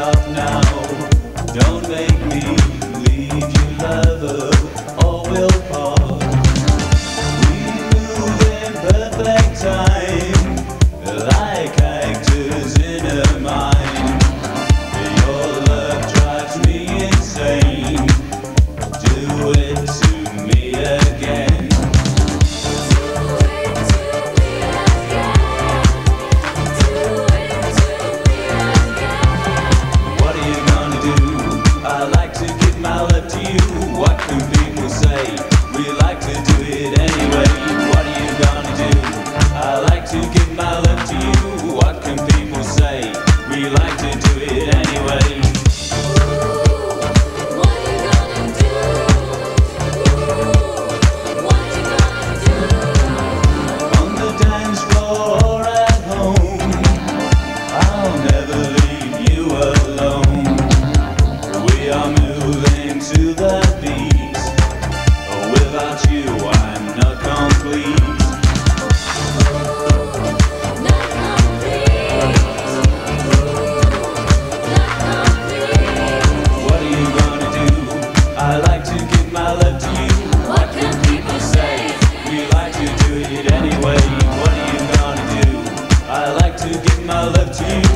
up now. Don't make me give my love to you. What can people say? We like to do it anyway. What are you gonna do? I like to give my love to you.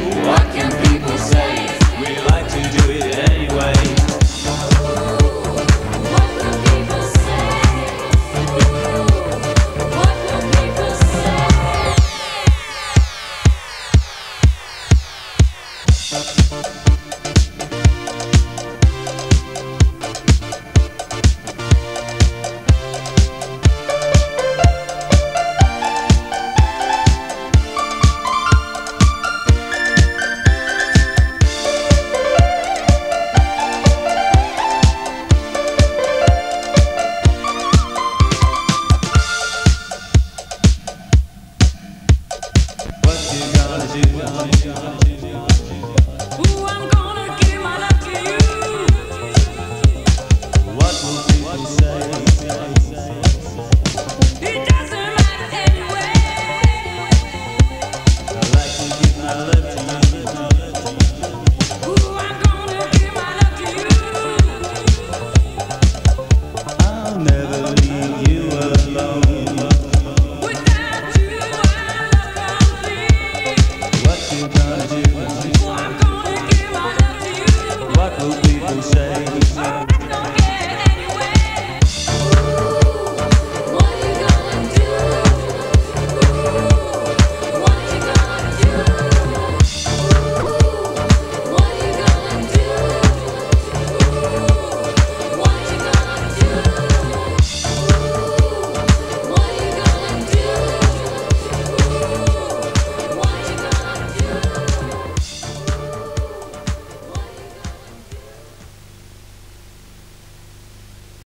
يا